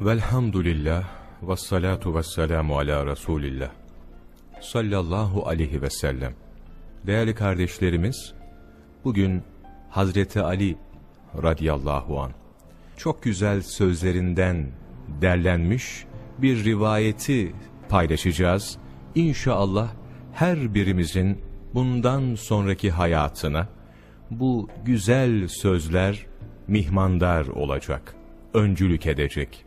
Velhamdülillah ve salatu ve selamu ala Resulillah sallallahu aleyhi ve sellem. Değerli kardeşlerimiz, bugün Hazreti Ali radıyallahu an çok güzel sözlerinden derlenmiş bir rivayeti paylaşacağız. İnşallah her birimizin bundan sonraki hayatına bu güzel sözler mihmandar olacak, öncülük edecek.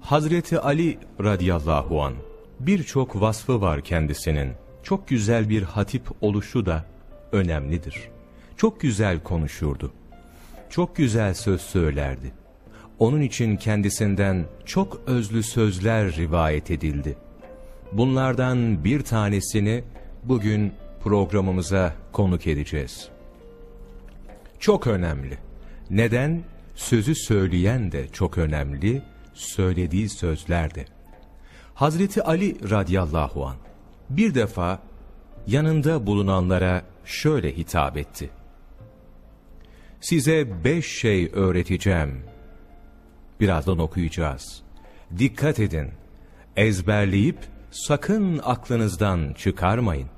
Hazreti Ali radıyallahu an birçok vasfı var kendisinin. Çok güzel bir hatip oluşu da önemlidir. Çok güzel konuşurdu. Çok güzel söz söylerdi. Onun için kendisinden çok özlü sözler rivayet edildi. Bunlardan bir tanesini bugün programımıza konuk edeceğiz. Çok önemli. Neden? Sözü söyleyen de çok önemli, söylediği sözler de. Hazreti Ali radıyallahu an bir defa yanında bulunanlara şöyle hitap etti. Size beş şey öğreteceğim. Birazdan okuyacağız. Dikkat edin. Ezberleyip sakın aklınızdan çıkarmayın.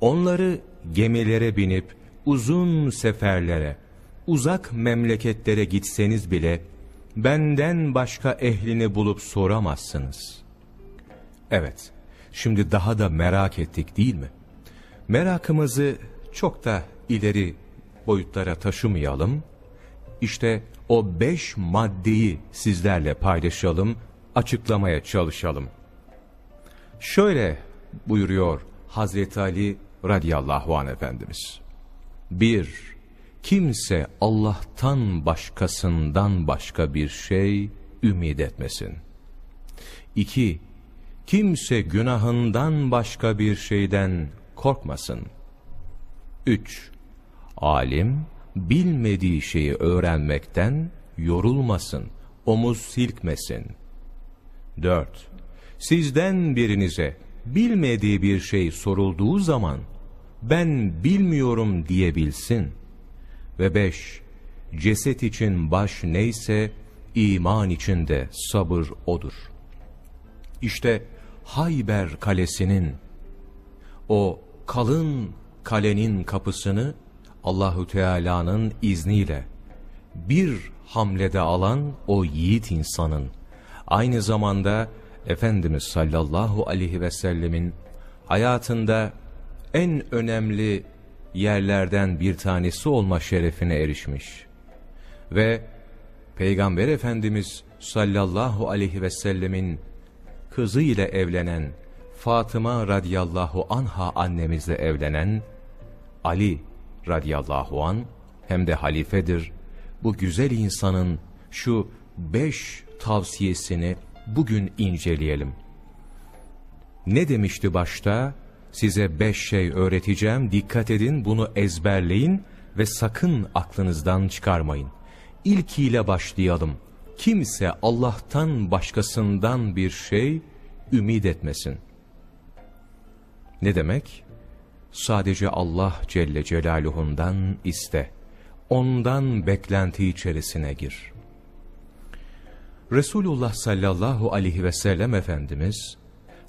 Onları gemilere binip uzun seferlere, uzak memleketlere gitseniz bile benden başka ehlini bulup soramazsınız. Evet, şimdi daha da merak ettik değil mi? Merakımızı çok da ileri boyutlara taşımayalım. İşte o beş maddeyi sizlerle paylaşalım, açıklamaya çalışalım. Şöyle buyuruyor Hazreti Ali radıyallahu anh Efendimiz. 1. Kimse Allah'tan başkasından başka bir şey ümit etmesin. 2. Kimse günahından başka bir şeyden korkmasın. 3. Alim, bilmediği şeyi öğrenmekten yorulmasın, omuz silkmesin. 4. Sizden birinize bilmediği bir şey sorulduğu zaman, ben bilmiyorum diyebilsin. Ve 5. Ceset için baş neyse, iman içinde sabır odur. İşte Hayber kalesinin, o kalın kalenin kapısını Allahu Teala'nın izniyle bir hamlede alan o yiğit insanın aynı zamanda Efendimiz sallallahu aleyhi ve sellemin hayatında en önemli yerlerden bir tanesi olma şerefine erişmiş. Ve Peygamber Efendimiz sallallahu aleyhi ve sellemin kızı ile evlenen Fatıma radıyallahu anha annemizle evlenen Ali radıyallahu an hem de halifedir. Bu güzel insanın şu beş tavsiyesini bugün inceleyelim. Ne demişti başta? Size beş şey öğreteceğim, dikkat edin, bunu ezberleyin ve sakın aklınızdan çıkarmayın. İlkiyle başlayalım. Kimse Allah'tan başkasından bir şey ümit etmesin. Ne demek? Sadece Allah Celle Celaluhu'ndan iste. Ondan beklenti içerisine gir. Resulullah sallallahu aleyhi ve sellem Efendimiz,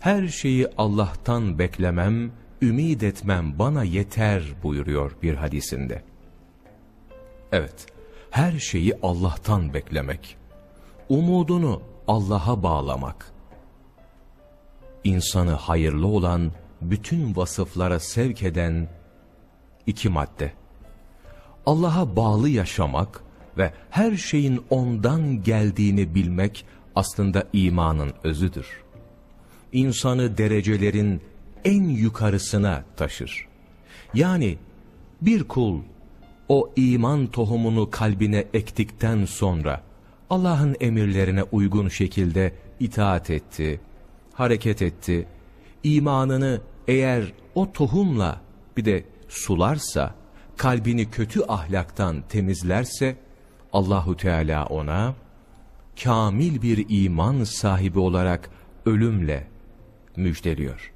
her şeyi Allah'tan beklemem, ümid etmem bana yeter buyuruyor bir hadisinde. Evet, her şeyi Allah'tan beklemek, umudunu Allah'a bağlamak, insanı hayırlı olan bütün vasıflara sevk eden iki madde. Allah'a bağlı yaşamak ve her şeyin ondan geldiğini bilmek aslında imanın özüdür. İnsanı derecelerin en yukarısına taşır. Yani bir kul o iman tohumunu kalbine ektikten sonra Allah'ın emirlerine uygun şekilde itaat etti, hareket etti, imanını eğer o tohumla bir de sularsa, kalbini kötü ahlaktan temizlerse, Allahu Teala ona kamil bir iman sahibi olarak ölümle müjdeliyor.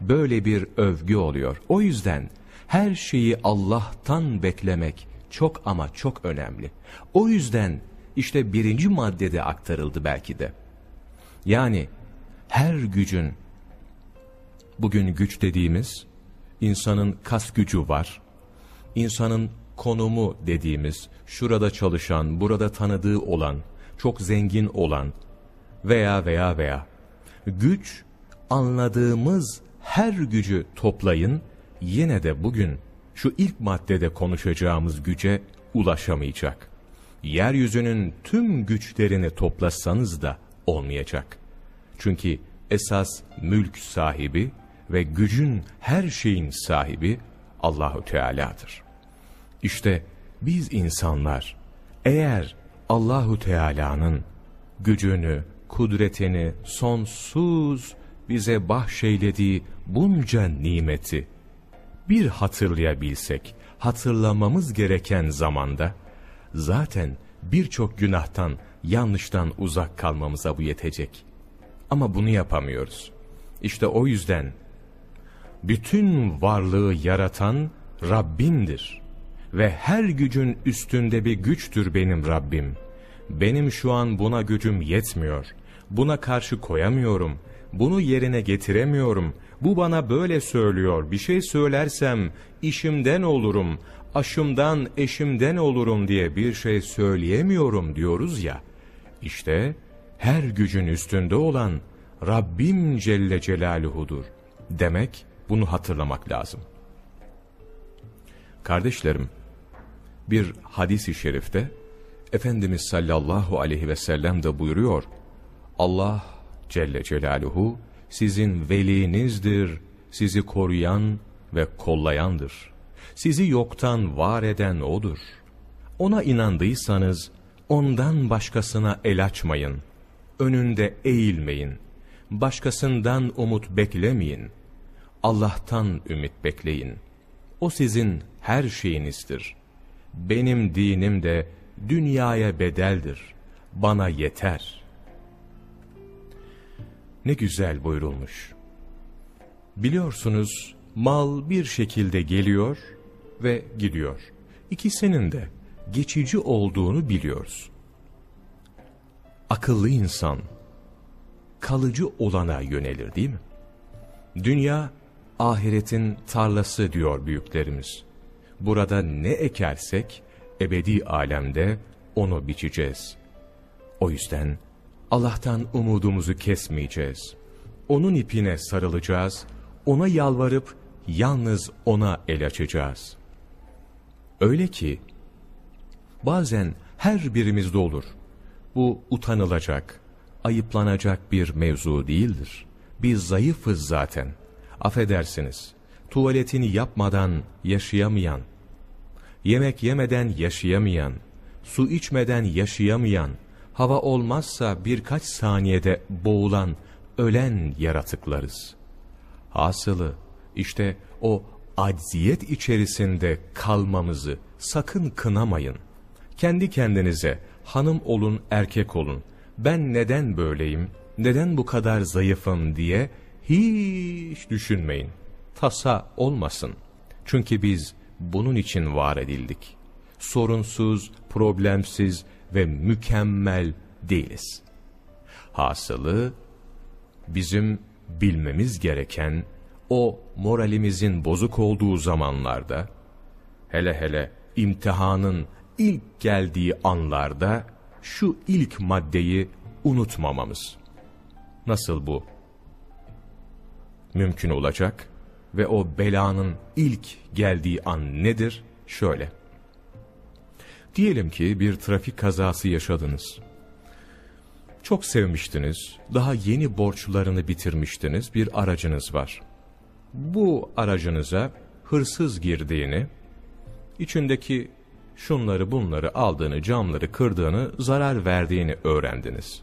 Böyle bir övgü oluyor. O yüzden her şeyi Allah'tan beklemek çok ama çok önemli. O yüzden işte birinci maddede aktarıldı belki de. Yani her gücün, bugün güç dediğimiz, insanın kas gücü var, insanın konumu dediğimiz, şurada çalışan, burada tanıdığı olan, çok zengin olan veya veya veya güç anladığımız her gücü toplayın, yine de bugün şu ilk maddede konuşacağımız güce ulaşamayacak. Yeryüzünün tüm güçlerini toplasanız da olmayacak. Çünkü esas mülk sahibi ve gücün her şeyin sahibi Allahu Teala'dır. İşte biz insanlar eğer Allahu Teala'nın gücünü, kudretini sonsuz bize bahşeylediği bunca nimeti bir hatırlayabilsek, hatırlamamız gereken zamanda zaten birçok günahtan, yanlıştan uzak kalmamıza bu yetecek. Ama bunu yapamıyoruz. İşte o yüzden bütün varlığı yaratan Rabbimdir. Ve her gücün üstünde bir güçtür benim Rabbim. Benim şu an buna gücüm yetmiyor. Buna karşı koyamıyorum. Bunu yerine getiremiyorum. Bu bana böyle söylüyor. Bir şey söylersem işimden olurum, aşımdan eşimden olurum diye bir şey söyleyemiyorum diyoruz ya. İşte her gücün üstünde olan Rabbim Celle Celaluhu'dur. Demek bunu hatırlamak lazım. Kardeşlerim, bir hadis-i şerifte Efendimiz sallallahu aleyhi ve sellem de buyuruyor. Allah Celle Celaluhu sizin velinizdir, sizi koruyan ve kollayandır. Sizi yoktan var eden O'dur. Ona inandıysanız ondan başkasına el açmayın. Önünde eğilmeyin. Başkasından umut beklemeyin. Allah'tan ümit bekleyin. O sizin her şeyinizdir. Benim dinim de dünyaya bedeldir. Bana yeter. Ne güzel buyurulmuş. Biliyorsunuz mal bir şekilde geliyor ve gidiyor. İkisinin de geçici olduğunu biliyoruz. Akıllı insan kalıcı olana yönelir değil mi? Dünya ahiretin tarlası diyor büyüklerimiz. Burada ne ekersek ebedi alemde onu biçeceğiz. O yüzden Allah'tan umudumuzu kesmeyeceğiz. Onun ipine sarılacağız, ona yalvarıp yalnız ona el açacağız. Öyle ki bazen her birimizde olur. Bu utanılacak, ayıplanacak bir mevzu değildir. Biz zayıfız zaten. Affedersiniz, tuvaletini yapmadan yaşayamayan, yemek yemeden yaşayamayan, su içmeden yaşayamayan, hava olmazsa birkaç saniyede boğulan, ölen yaratıklarız. Hasılı işte o acziyet içerisinde kalmamızı sakın kınamayın. Kendi kendinize hanım olun erkek olun. Ben neden böyleyim, neden bu kadar zayıfım diye hiç düşünmeyin. Tasa olmasın. Çünkü biz bunun için var edildik. Sorunsuz, problemsiz ve mükemmel değiliz. Hasılı bizim bilmemiz gereken o moralimizin bozuk olduğu zamanlarda, hele hele imtihanın ilk geldiği anlarda şu ilk maddeyi unutmamamız. Nasıl bu? Mümkün olacak ve o belanın ilk geldiği an nedir? Şöyle. Diyelim ki bir trafik kazası yaşadınız. Çok sevmiştiniz, daha yeni borçlarını bitirmiştiniz, bir aracınız var. Bu aracınıza hırsız girdiğini, içindeki şunları bunları aldığını, camları kırdığını, zarar verdiğini öğrendiniz.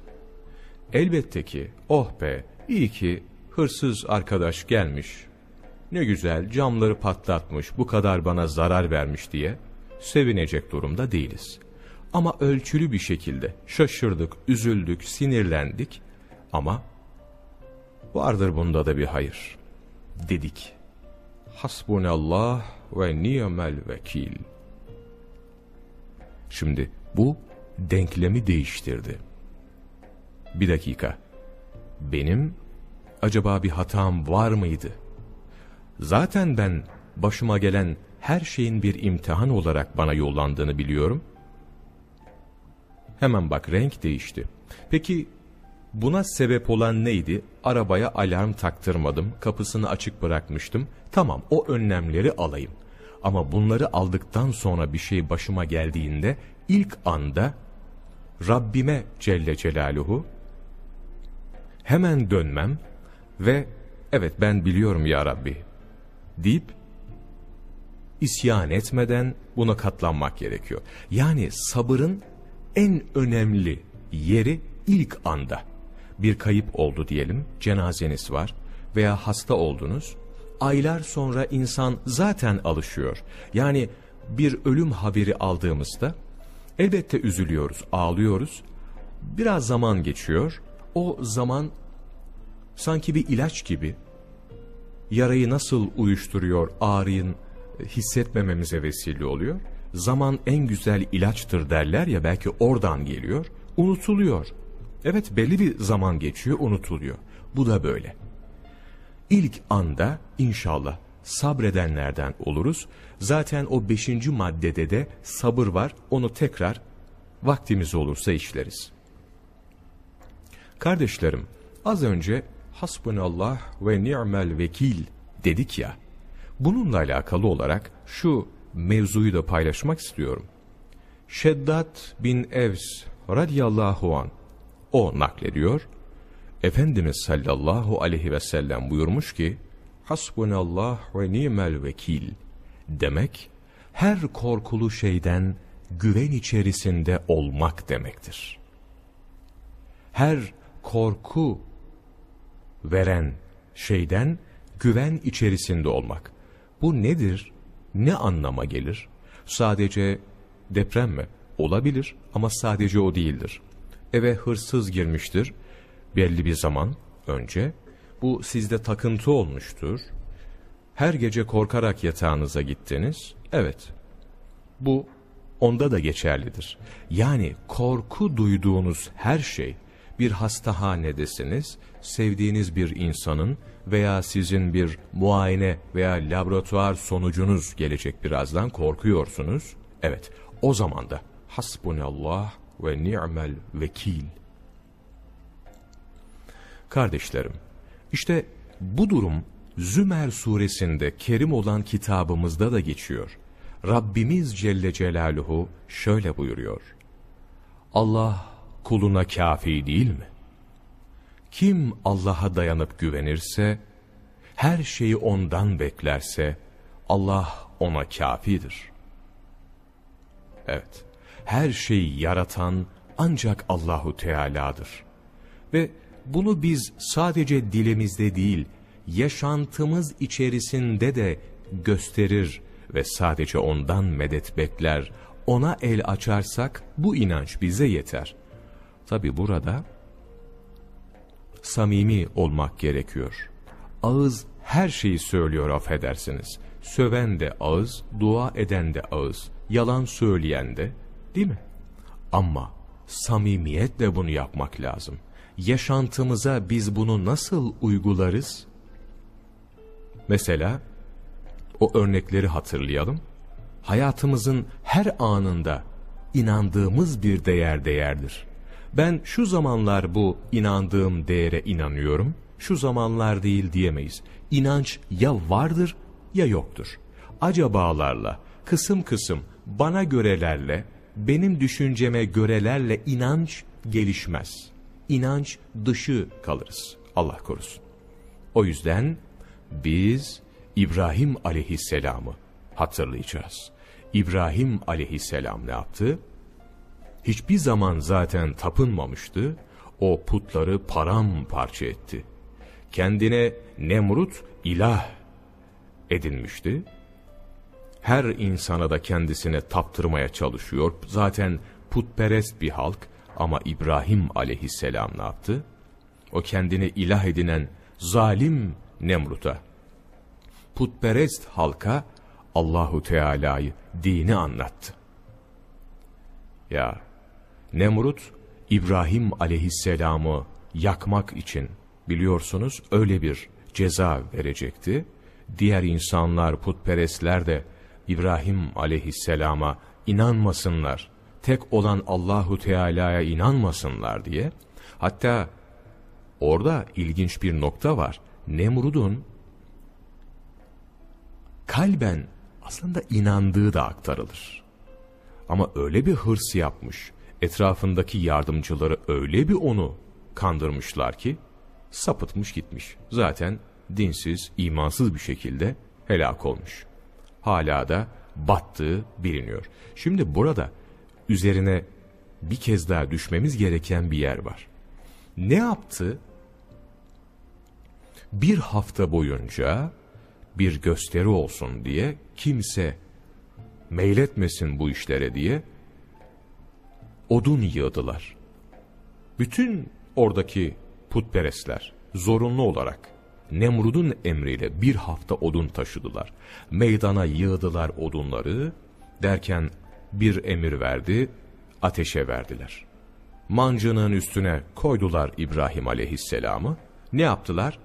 Elbette ki, oh be, iyi ki hırsız arkadaş gelmiş, ne güzel camları patlatmış, bu kadar bana zarar vermiş diye sevinecek durumda değiliz. Ama ölçülü bir şekilde şaşırdık, üzüldük, sinirlendik ama vardır bunda da bir hayır dedik. Hasbunallah ve ni'mel vekil. Şimdi bu denklemi değiştirdi. Bir dakika. Benim acaba bir hatam var mıydı? Zaten ben başıma gelen her şeyin bir imtihan olarak bana yollandığını biliyorum. Hemen bak renk değişti. Peki buna sebep olan neydi? Arabaya alarm taktırmadım, kapısını açık bırakmıştım. Tamam o önlemleri alayım. Ama bunları aldıktan sonra bir şey başıma geldiğinde ilk anda Rabbime Celle Celaluhu hemen dönmem ve evet ben biliyorum ya Rabbi deyip isyan etmeden buna katlanmak gerekiyor. Yani sabırın en önemli yeri ilk anda. Bir kayıp oldu diyelim, cenazeniz var veya hasta oldunuz. Aylar sonra insan zaten alışıyor. Yani bir ölüm haberi aldığımızda elbette üzülüyoruz, ağlıyoruz. Biraz zaman geçiyor. O zaman sanki bir ilaç gibi yarayı nasıl uyuşturuyor, ağrıyın hissetmememize vesile oluyor. Zaman en güzel ilaçtır derler ya belki oradan geliyor. Unutuluyor. Evet belli bir zaman geçiyor unutuluyor. Bu da böyle. İlk anda inşallah sabredenlerden oluruz. Zaten o beşinci maddede de sabır var. Onu tekrar vaktimiz olursa işleriz. Kardeşlerim az önce hasbunallah ve ni'mel vekil dedik ya. Bununla alakalı olarak şu mevzuyu da paylaşmak istiyorum. Şeddat bin Evs radiyallahu an o naklediyor. Efendimiz sallallahu aleyhi ve sellem buyurmuş ki Hasbunallah ve nimel vekil demek her korkulu şeyden güven içerisinde olmak demektir. Her korku veren şeyden güven içerisinde olmak. Bu nedir? Ne anlama gelir? Sadece deprem mi? Olabilir ama sadece o değildir. Eve hırsız girmiştir belli bir zaman önce. Bu sizde takıntı olmuştur. Her gece korkarak yatağınıza gittiniz. Evet. Bu onda da geçerlidir. Yani korku duyduğunuz her şey bir hastahanedesiniz, sevdiğiniz bir insanın veya sizin bir muayene veya laboratuvar sonucunuz gelecek birazdan korkuyorsunuz. Evet, o zaman da hasbunallah ve ni'mel vekil. Kardeşlerim, işte bu durum Zümer suresinde kerim olan kitabımızda da geçiyor. Rabbimiz Celle Celaluhu şöyle buyuruyor. Allah kuluna kafi değil mi? Kim Allah'a dayanıp güvenirse, her şeyi ondan beklerse, Allah ona kafidir. Evet, her şeyi yaratan ancak Allahu Teala'dır. Ve bunu biz sadece dilimizde değil, yaşantımız içerisinde de gösterir ve sadece ondan medet bekler, ona el açarsak bu inanç bize yeter. Tabi burada samimi olmak gerekiyor. Ağız her şeyi söylüyor affedersiniz. Söven de ağız, dua eden de ağız, yalan söyleyen de değil mi? Ama samimiyetle bunu yapmak lazım. Yaşantımıza biz bunu nasıl uygularız? Mesela o örnekleri hatırlayalım. Hayatımızın her anında inandığımız bir değer değerdir. Ben şu zamanlar bu inandığım değere inanıyorum, şu zamanlar değil diyemeyiz. İnanç ya vardır ya yoktur. Acabalarla, kısım kısım, bana görelerle, benim düşünceme görelerle inanç gelişmez. İnanç dışı kalırız. Allah korusun. O yüzden biz İbrahim aleyhisselamı hatırlayacağız. İbrahim aleyhisselam ne yaptı? Hiçbir zaman zaten tapınmamıştı, o putları paramparça etti. Kendine Nemrut ilah edinmişti. Her insana da kendisine taptırmaya çalışıyor. Zaten putperest bir halk ama İbrahim aleyhisselam ne yaptı? O kendini ilah edinen zalim Nemrut'a, putperest halka Allahu Teala'yı, dini anlattı. Ya Nemrut, İbrahim aleyhisselamı yakmak için biliyorsunuz öyle bir ceza verecekti. Diğer insanlar, putperestler de İbrahim aleyhisselama inanmasınlar, tek olan Allahu Teala'ya inanmasınlar diye. Hatta orada ilginç bir nokta var. Nemrud'un kalben aslında inandığı da aktarılır. Ama öyle bir hırs yapmış, etrafındaki yardımcıları öyle bir onu kandırmışlar ki, sapıtmış gitmiş. Zaten dinsiz, imansız bir şekilde helak olmuş. Hala da battığı biliniyor. Şimdi burada üzerine bir kez daha düşmemiz gereken bir yer var. Ne yaptı? Bir hafta boyunca bir gösteri olsun diye kimse meyletmesin bu işlere diye odun yığdılar. Bütün oradaki putperestler zorunlu olarak Nemrud'un emriyle bir hafta odun taşıdılar. Meydana yığdılar odunları derken bir emir verdi, ateşe verdiler. Mancının üstüne koydular İbrahim aleyhisselamı. Ne yaptılar?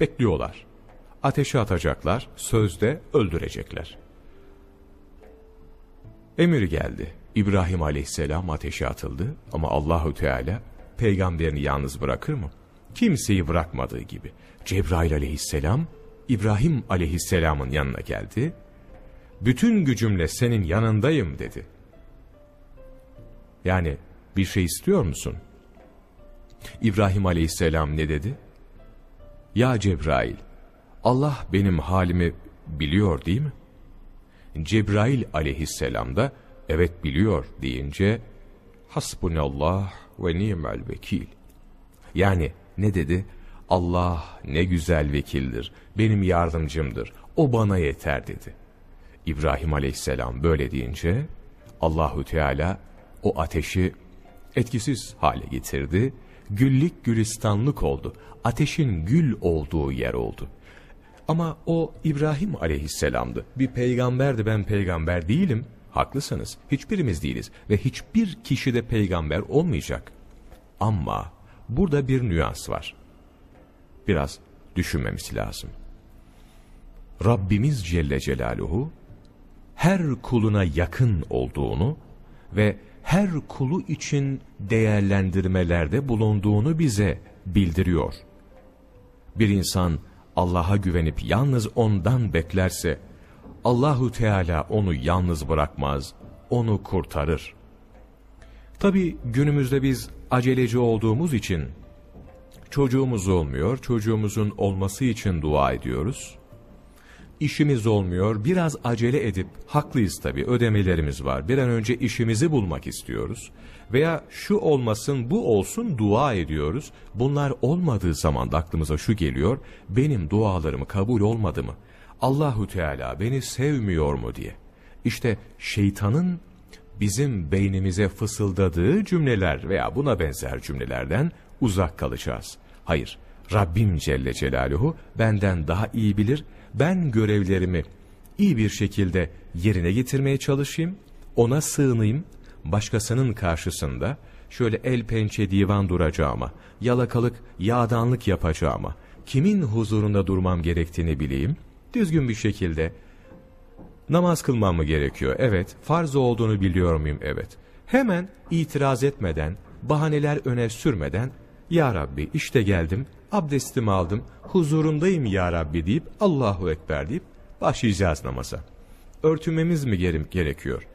Bekliyorlar. Ateşe atacaklar, sözde öldürecekler. Emir geldi. İbrahim aleyhisselam ateşe atıldı ama Allahu Teala peygamberini yalnız bırakır mı? Kimseyi bırakmadığı gibi. Cebrail aleyhisselam İbrahim aleyhisselamın yanına geldi. Bütün gücümle senin yanındayım dedi. Yani bir şey istiyor musun? İbrahim aleyhisselam ne dedi? Ya Cebrail, Allah benim halimi biliyor değil mi? Cebrail aleyhisselam da evet biliyor deyince hasbunallah ve ni'mel vekil. Yani ne dedi? Allah ne güzel vekildir, benim yardımcımdır, o bana yeter dedi. İbrahim aleyhisselam böyle deyince Allahu Teala o ateşi etkisiz hale getirdi. Güllük gülistanlık oldu. Ateşin gül olduğu yer oldu. Ama o İbrahim aleyhisselamdı. Bir peygamberdi ben peygamber değilim. Haklısınız. Hiçbirimiz değiliz. Ve hiçbir kişi de peygamber olmayacak. Ama burada bir nüans var. Biraz düşünmemiz lazım. Rabbimiz Celle Celaluhu her kuluna yakın olduğunu ve her kulu için değerlendirmelerde bulunduğunu bize bildiriyor. Bir insan Allah'a güvenip yalnız ondan beklerse Allahu Teala onu yalnız bırakmaz, onu kurtarır. Tabi günümüzde biz aceleci olduğumuz için çocuğumuz olmuyor, çocuğumuzun olması için dua ediyoruz. İşimiz olmuyor, biraz acele edip, haklıyız tabi ödemelerimiz var, bir an önce işimizi bulmak istiyoruz. Veya şu olmasın, bu olsun dua ediyoruz. Bunlar olmadığı zaman da aklımıza şu geliyor, benim dualarımı kabul olmadı mı? Allahu Teala beni sevmiyor mu diye. İşte şeytanın bizim beynimize fısıldadığı cümleler veya buna benzer cümlelerden uzak kalacağız. Hayır, Rabbim Celle Celaluhu benden daha iyi bilir, ben görevlerimi iyi bir şekilde yerine getirmeye çalışayım, ona sığınayım, başkasının karşısında şöyle el pençe divan duracağıma, yalakalık, yağdanlık yapacağıma, kimin huzurunda durmam gerektiğini bileyim, düzgün bir şekilde namaz kılmam mı gerekiyor? Evet. Farz olduğunu biliyor muyum? Evet. Hemen itiraz etmeden, bahaneler öne sürmeden, Ya Rabbi işte geldim, abdestimi aldım, huzurundayım Ya Rabbi deyip, Allahu Ekber deyip başlayacağız namaza. Örtünmemiz mi gerekiyor?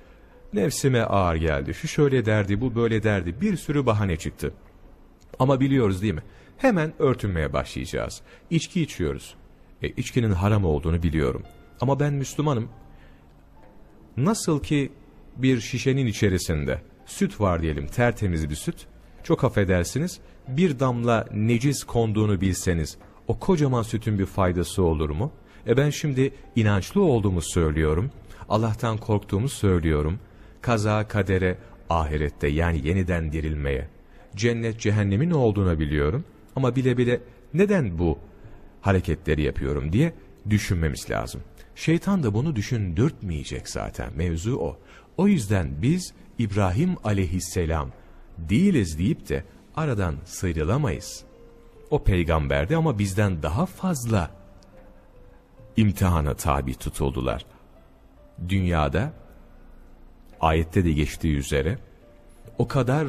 Nefsime ağır geldi, şu şöyle derdi, bu böyle derdi, bir sürü bahane çıktı. Ama biliyoruz değil mi? Hemen örtünmeye başlayacağız. İçki içiyoruz. E, içkinin haram olduğunu biliyorum. Ama ben Müslümanım. Nasıl ki bir şişenin içerisinde süt var diyelim tertemiz bir süt. Çok affedersiniz bir damla necis konduğunu bilseniz o kocaman sütün bir faydası olur mu? E ben şimdi inançlı olduğumu söylüyorum. Allah'tan korktuğumu söylüyorum. Kaza kadere ahirette yani yeniden dirilmeye. Cennet cehennemin olduğunu biliyorum. Ama bile bile neden bu hareketleri yapıyorum diye düşünmemiz lazım. Şeytan da bunu düşündürtmeyecek zaten mevzu o. O yüzden biz İbrahim aleyhisselam değiliz deyip de aradan sıyrılamayız. O peygamberdi ama bizden daha fazla imtihana tabi tutuldular. Dünyada ayette de geçtiği üzere o kadar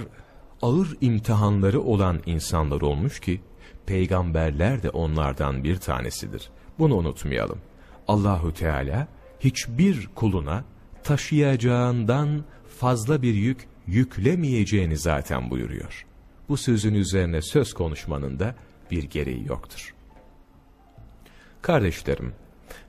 ağır imtihanları olan insanlar olmuş ki peygamberler de onlardan bir tanesidir. Bunu unutmayalım. Allahu Teala hiçbir kuluna taşıyacağından fazla bir yük yüklemeyeceğini zaten buyuruyor. Bu sözün üzerine söz konuşmanın da bir gereği yoktur. Kardeşlerim,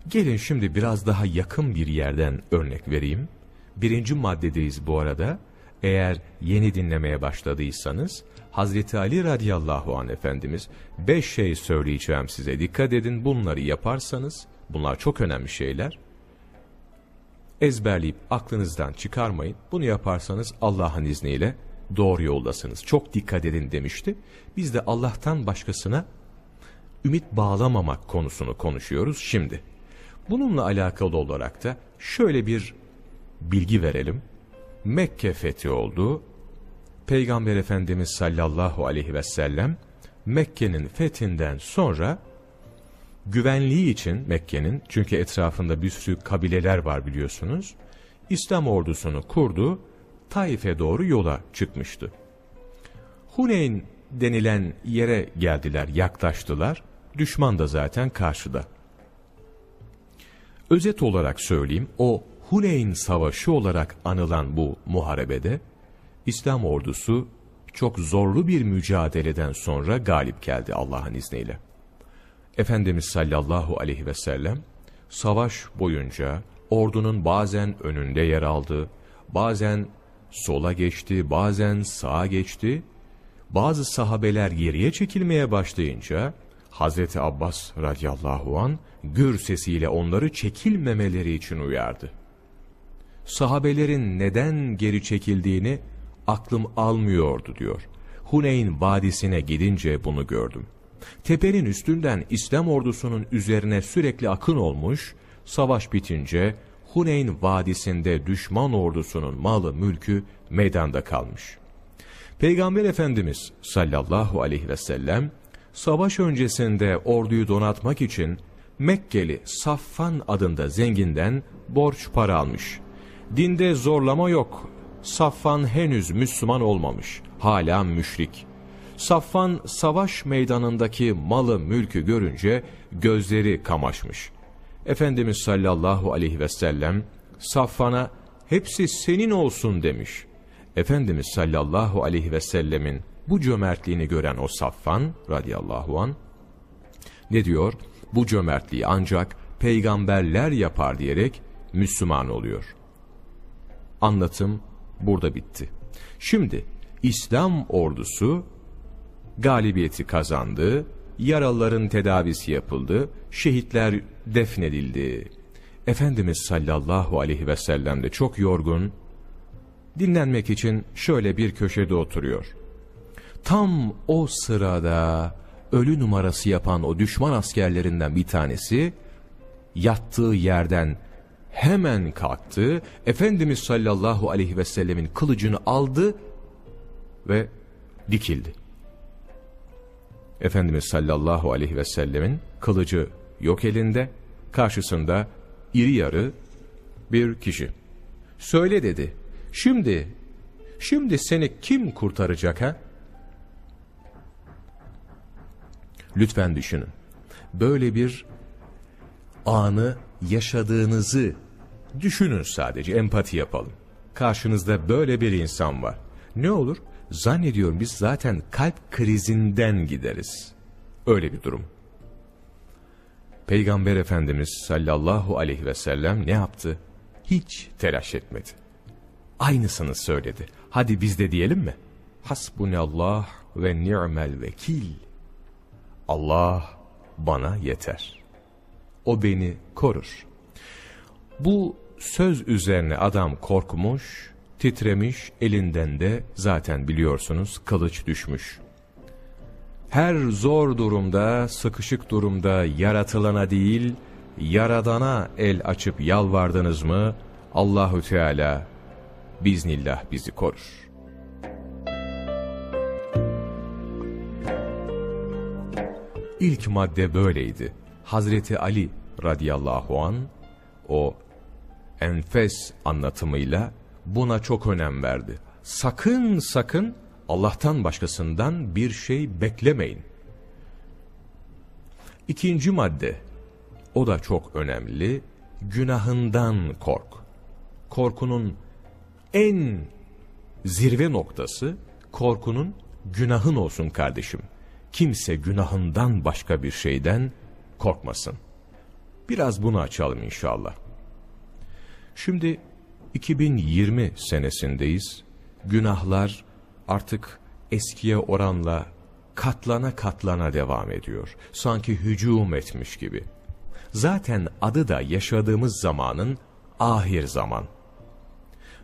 gelin şimdi biraz daha yakın bir yerden örnek vereyim. Birinci maddedeyiz bu arada. Eğer yeni dinlemeye başladıysanız, Hazreti Ali radıyallahu anh Efendimiz, beş şey söyleyeceğim size dikkat edin bunları yaparsanız, bunlar çok önemli şeyler, ezberleyip aklınızdan çıkarmayın. Bunu yaparsanız Allah'ın izniyle doğru yoldasınız. Çok dikkat edin demişti. Biz de Allah'tan başkasına ümit bağlamamak konusunu konuşuyoruz şimdi. Bununla alakalı olarak da şöyle bir bilgi verelim. Mekke fethi oldu. Peygamber Efendimiz sallallahu aleyhi ve sellem Mekke'nin fethinden sonra güvenliği için Mekke'nin çünkü etrafında bir sürü kabileler var biliyorsunuz. İslam ordusunu kurdu, Taif'e doğru yola çıkmıştı. Huneyn denilen yere geldiler, yaklaştılar. Düşman da zaten karşıda. Özet olarak söyleyeyim, o Huneyn Savaşı olarak anılan bu muharebede, İslam ordusu çok zorlu bir mücadeleden sonra galip geldi Allah'ın izniyle. Efendimiz sallallahu aleyhi ve sellem savaş boyunca ordunun bazen önünde yer aldı, bazen sola geçti, bazen sağa geçti. Bazı sahabeler geriye çekilmeye başlayınca Hazreti Abbas radıyallahu an gür sesiyle onları çekilmemeleri için uyardı. Sahabelerin neden geri çekildiğini aklım almıyordu diyor. Huneyn vadisine gidince bunu gördüm. Tepenin üstünden İslam ordusunun üzerine sürekli akın olmuş, savaş bitince Huneyn vadisinde düşman ordusunun malı mülkü meydanda kalmış. Peygamber Efendimiz sallallahu aleyhi ve sellem savaş öncesinde orduyu donatmak için Mekkeli Saffan adında zenginden borç para almış. Dinde zorlama yok. Saffan henüz Müslüman olmamış. Hala müşrik. Saffan savaş meydanındaki malı mülkü görünce gözleri kamaşmış. Efendimiz sallallahu aleyhi ve sellem Saffan'a hepsi senin olsun demiş. Efendimiz sallallahu aleyhi ve sellemin bu cömertliğini gören o Saffan radıyallahu an ne diyor? Bu cömertliği ancak peygamberler yapar diyerek Müslüman oluyor. Anlatım burada bitti. Şimdi İslam ordusu galibiyeti kazandı, yaralıların tedavisi yapıldı, şehitler defnedildi. Efendimiz sallallahu aleyhi ve sellem de çok yorgun, dinlenmek için şöyle bir köşede oturuyor. Tam o sırada ölü numarası yapan o düşman askerlerinden bir tanesi yattığı yerden hemen kalktı. Efendimiz sallallahu aleyhi ve sellemin kılıcını aldı ve dikildi. Efendimiz sallallahu aleyhi ve sellemin kılıcı yok elinde, karşısında iri yarı bir kişi. Söyle dedi, şimdi, şimdi seni kim kurtaracak ha? Lütfen düşünün. Böyle bir anı yaşadığınızı düşünün sadece, empati yapalım. Karşınızda böyle bir insan var. Ne olur? Zannediyorum biz zaten kalp krizinden gideriz. Öyle bir durum. Peygamber Efendimiz sallallahu aleyhi ve sellem ne yaptı? Hiç telaş etmedi. Aynısını söyledi. Hadi biz de diyelim mi? Hasbunallah ve ni'mel vekil. Allah bana yeter o beni korur. Bu söz üzerine adam korkmuş, titremiş, elinden de zaten biliyorsunuz kılıç düşmüş. Her zor durumda, sıkışık durumda yaratılana değil, yaradana el açıp yalvardınız mı, Allahü Teala biznillah bizi korur. İlk madde böyleydi. Hazreti Ali radıyallahu an o enfes anlatımıyla buna çok önem verdi. Sakın sakın Allah'tan başkasından bir şey beklemeyin. İkinci madde, o da çok önemli, günahından kork. Korkunun en zirve noktası, korkunun günahın olsun kardeşim. Kimse günahından başka bir şeyden korkmasın. Biraz bunu açalım inşallah. Şimdi 2020 senesindeyiz. Günahlar artık eskiye oranla katlana katlana devam ediyor. Sanki hücum etmiş gibi. Zaten adı da yaşadığımız zamanın ahir zaman.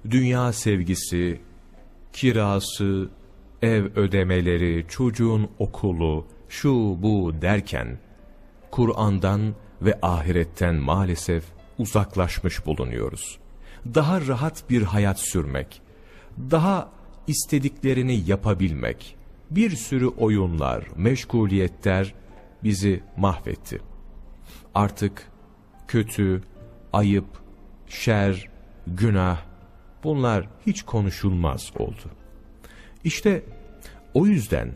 Dünya sevgisi, kirası, ev ödemeleri, çocuğun okulu, şu bu derken, Kur'an'dan ve ahiretten maalesef uzaklaşmış bulunuyoruz. Daha rahat bir hayat sürmek, daha istediklerini yapabilmek, bir sürü oyunlar, meşguliyetler bizi mahvetti. Artık kötü, ayıp, şer, günah bunlar hiç konuşulmaz oldu. İşte o yüzden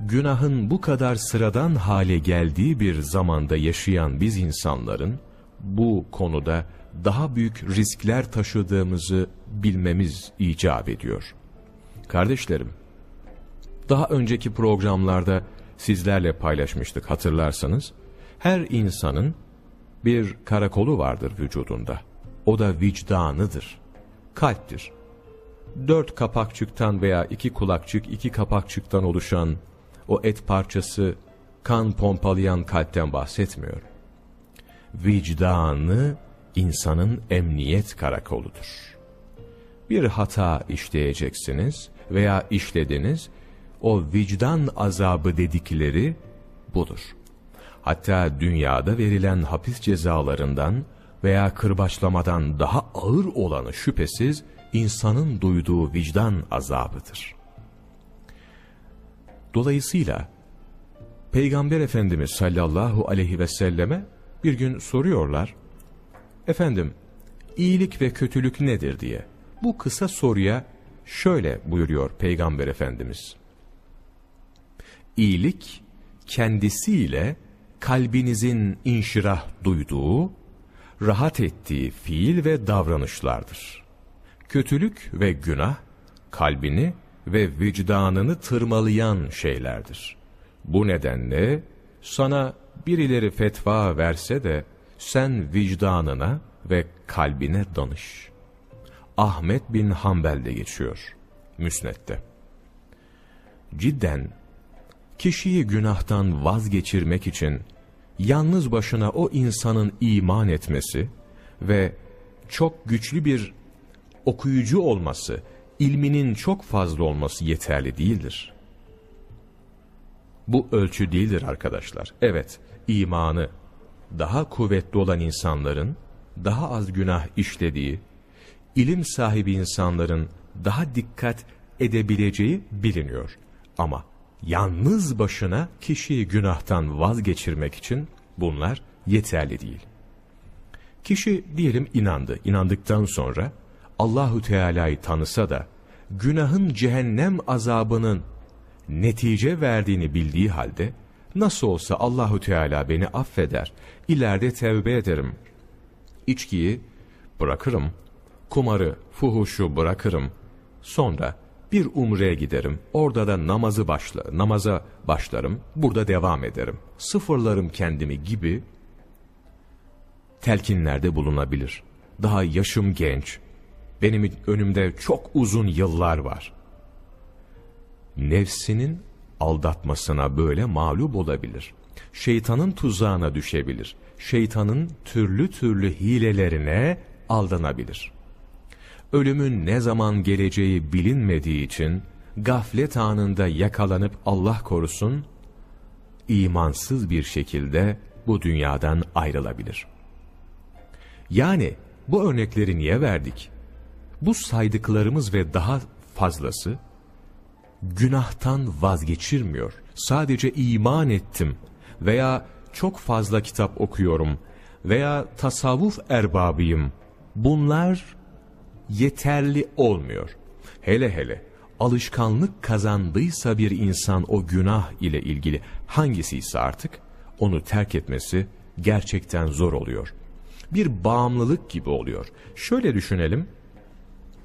günahın bu kadar sıradan hale geldiği bir zamanda yaşayan biz insanların bu konuda daha büyük riskler taşıdığımızı bilmemiz icap ediyor. Kardeşlerim, daha önceki programlarda sizlerle paylaşmıştık hatırlarsanız. Her insanın bir karakolu vardır vücudunda. O da vicdanıdır. Kalptir. Dört kapakçıktan veya iki kulakçık, iki kapakçıktan oluşan o et parçası kan pompalayan kalpten bahsetmiyor. Vicdanı insanın emniyet karakoludur. Bir hata işleyeceksiniz veya işlediniz, o vicdan azabı dedikleri budur. Hatta dünyada verilen hapis cezalarından veya kırbaçlamadan daha ağır olanı şüphesiz insanın duyduğu vicdan azabıdır. Dolayısıyla Peygamber Efendimiz sallallahu aleyhi ve selleme bir gün soruyorlar, Efendim, iyilik ve kötülük nedir diye. Bu kısa soruya şöyle buyuruyor Peygamber Efendimiz. İyilik, kendisiyle kalbinizin inşirah duyduğu, rahat ettiği fiil ve davranışlardır. Kötülük ve günah, kalbini ve vicdanını tırmalayan şeylerdir. Bu nedenle sana birileri fetva verse de sen vicdanına ve kalbine danış. Ahmet bin Hanbel'de geçiyor. Müsnet'te. Cidden kişiyi günahtan vazgeçirmek için yalnız başına o insanın iman etmesi ve çok güçlü bir okuyucu olması, ilminin çok fazla olması yeterli değildir. Bu ölçü değildir arkadaşlar. Evet, imanı daha kuvvetli olan insanların daha az günah işlediği, ilim sahibi insanların daha dikkat edebileceği biliniyor. Ama yalnız başına kişiyi günahtan vazgeçirmek için bunlar yeterli değil. Kişi diyelim inandı. İnandıktan sonra Allahu Teala'yı tanısa da günahın cehennem azabının netice verdiğini bildiği halde nasıl olsa Allahu Teala beni affeder. İleride tevbe ederim. İçkiyi bırakırım. Kumarı, fuhuşu bırakırım. Sonra bir umreye giderim. Orada da namazı başla, namaza başlarım. Burada devam ederim. Sıfırlarım kendimi gibi telkinlerde bulunabilir. Daha yaşım genç. Benim önümde çok uzun yıllar var. Nefsinin aldatmasına böyle mağlup olabilir. Şeytanın tuzağına düşebilir. Şeytanın türlü türlü hilelerine aldanabilir ölümün ne zaman geleceği bilinmediği için gaflet anında yakalanıp Allah korusun, imansız bir şekilde bu dünyadan ayrılabilir. Yani bu örnekleri niye verdik? Bu saydıklarımız ve daha fazlası günahtan vazgeçirmiyor. Sadece iman ettim, veya çok fazla kitap okuyorum veya tasavvuf erbabıyım. Bunlar yeterli olmuyor. Hele hele alışkanlık kazandıysa bir insan o günah ile ilgili hangisi ise artık onu terk etmesi gerçekten zor oluyor. Bir bağımlılık gibi oluyor. Şöyle düşünelim.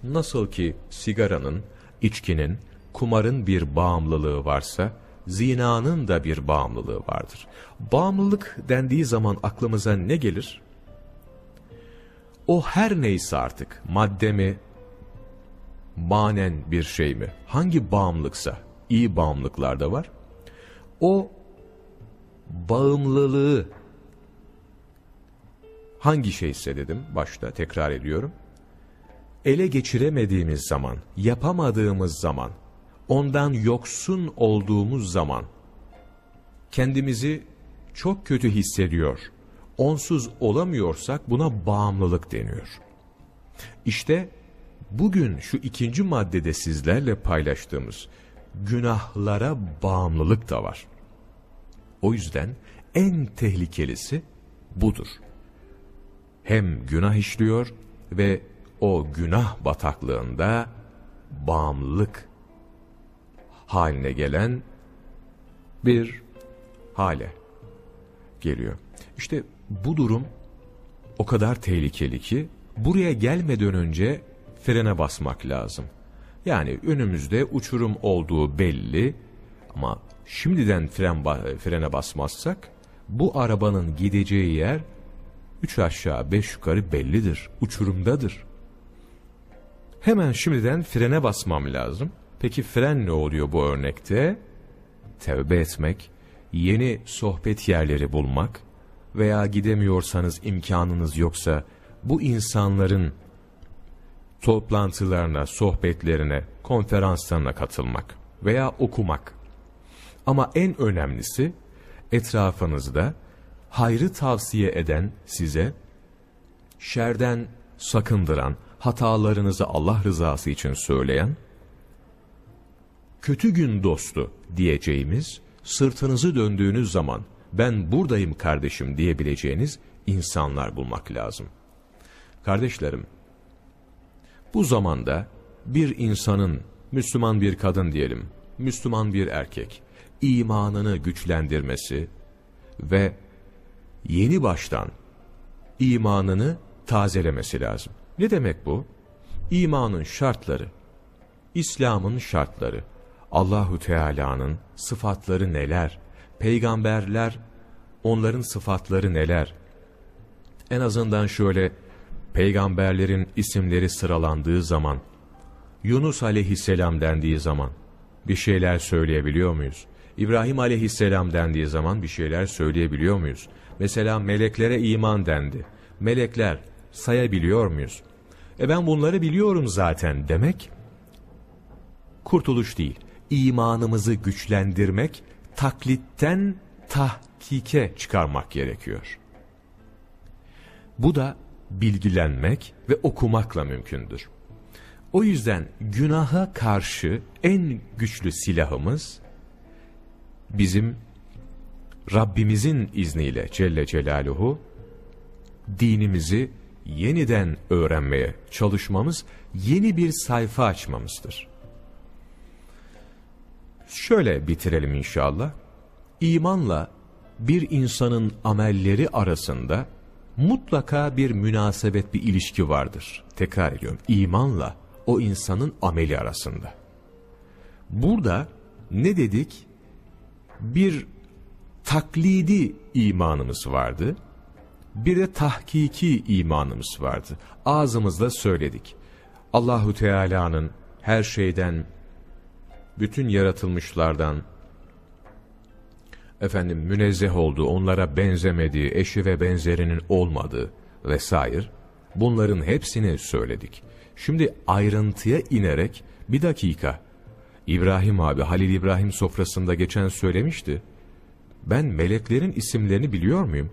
Nasıl ki sigaranın, içkinin, kumarın bir bağımlılığı varsa, zinanın da bir bağımlılığı vardır. Bağımlılık dendiği zaman aklımıza ne gelir? O her neyse artık, madde mi, manen bir şey mi, hangi bağımlılıksa, iyi bağımlılıklar da var. O bağımlılığı hangi şeyse dedim başta tekrar ediyorum. Ele geçiremediğimiz zaman, yapamadığımız zaman, ondan yoksun olduğumuz zaman kendimizi çok kötü hissediyor. Onsuz olamıyorsak buna bağımlılık deniyor. İşte bugün şu ikinci maddede sizlerle paylaştığımız günahlara bağımlılık da var. O yüzden en tehlikelisi budur. Hem günah işliyor ve o günah bataklığında bağımlılık haline gelen bir hale geliyor. İşte bu durum o kadar tehlikeli ki buraya gelmeden önce frene basmak lazım. Yani önümüzde uçurum olduğu belli ama şimdiden fren frene basmazsak bu arabanın gideceği yer üç aşağı beş yukarı bellidir, uçurumdadır. Hemen şimdiden frene basmam lazım. Peki fren ne oluyor bu örnekte? Tevbe etmek, yeni sohbet yerleri bulmak veya gidemiyorsanız imkanınız yoksa bu insanların toplantılarına, sohbetlerine, konferanslarına katılmak veya okumak. Ama en önemlisi etrafınızda hayrı tavsiye eden size, şerden sakındıran, hatalarınızı Allah rızası için söyleyen, kötü gün dostu diyeceğimiz, sırtınızı döndüğünüz zaman ben buradayım kardeşim diyebileceğiniz insanlar bulmak lazım. Kardeşlerim, bu zamanda bir insanın, Müslüman bir kadın diyelim, Müslüman bir erkek, imanını güçlendirmesi ve yeni baştan imanını tazelemesi lazım. Ne demek bu? İmanın şartları, İslam'ın şartları, Allahu Teala'nın sıfatları neler? Peygamberler onların sıfatları neler? En azından şöyle peygamberlerin isimleri sıralandığı zaman Yunus aleyhisselam dendiği zaman bir şeyler söyleyebiliyor muyuz? İbrahim aleyhisselam dendiği zaman bir şeyler söyleyebiliyor muyuz? Mesela meleklere iman dendi. Melekler sayabiliyor muyuz? E ben bunları biliyorum zaten demek kurtuluş değil imanımızı güçlendirmek, taklitten tahkike çıkarmak gerekiyor. Bu da bilgilenmek ve okumakla mümkündür. O yüzden günaha karşı en güçlü silahımız bizim Rabbimizin izniyle Celle Celaluhu dinimizi yeniden öğrenmeye çalışmamız, yeni bir sayfa açmamızdır. Şöyle bitirelim inşallah. İmanla bir insanın amelleri arasında mutlaka bir münasebet, bir ilişki vardır. Tekrar ediyorum. İmanla o insanın ameli arasında. Burada ne dedik? Bir taklidi imanımız vardı. Bir de tahkiki imanımız vardı. Ağzımızda söyledik. Allahu Teala'nın her şeyden bütün yaratılmışlardan efendim münezzeh olduğu, onlara benzemediği, eşi ve benzerinin olmadığı vesaire bunların hepsini söyledik. Şimdi ayrıntıya inerek bir dakika İbrahim abi Halil İbrahim sofrasında geçen söylemişti. Ben meleklerin isimlerini biliyor muyum?